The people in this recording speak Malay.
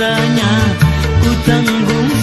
tanya ku tanggung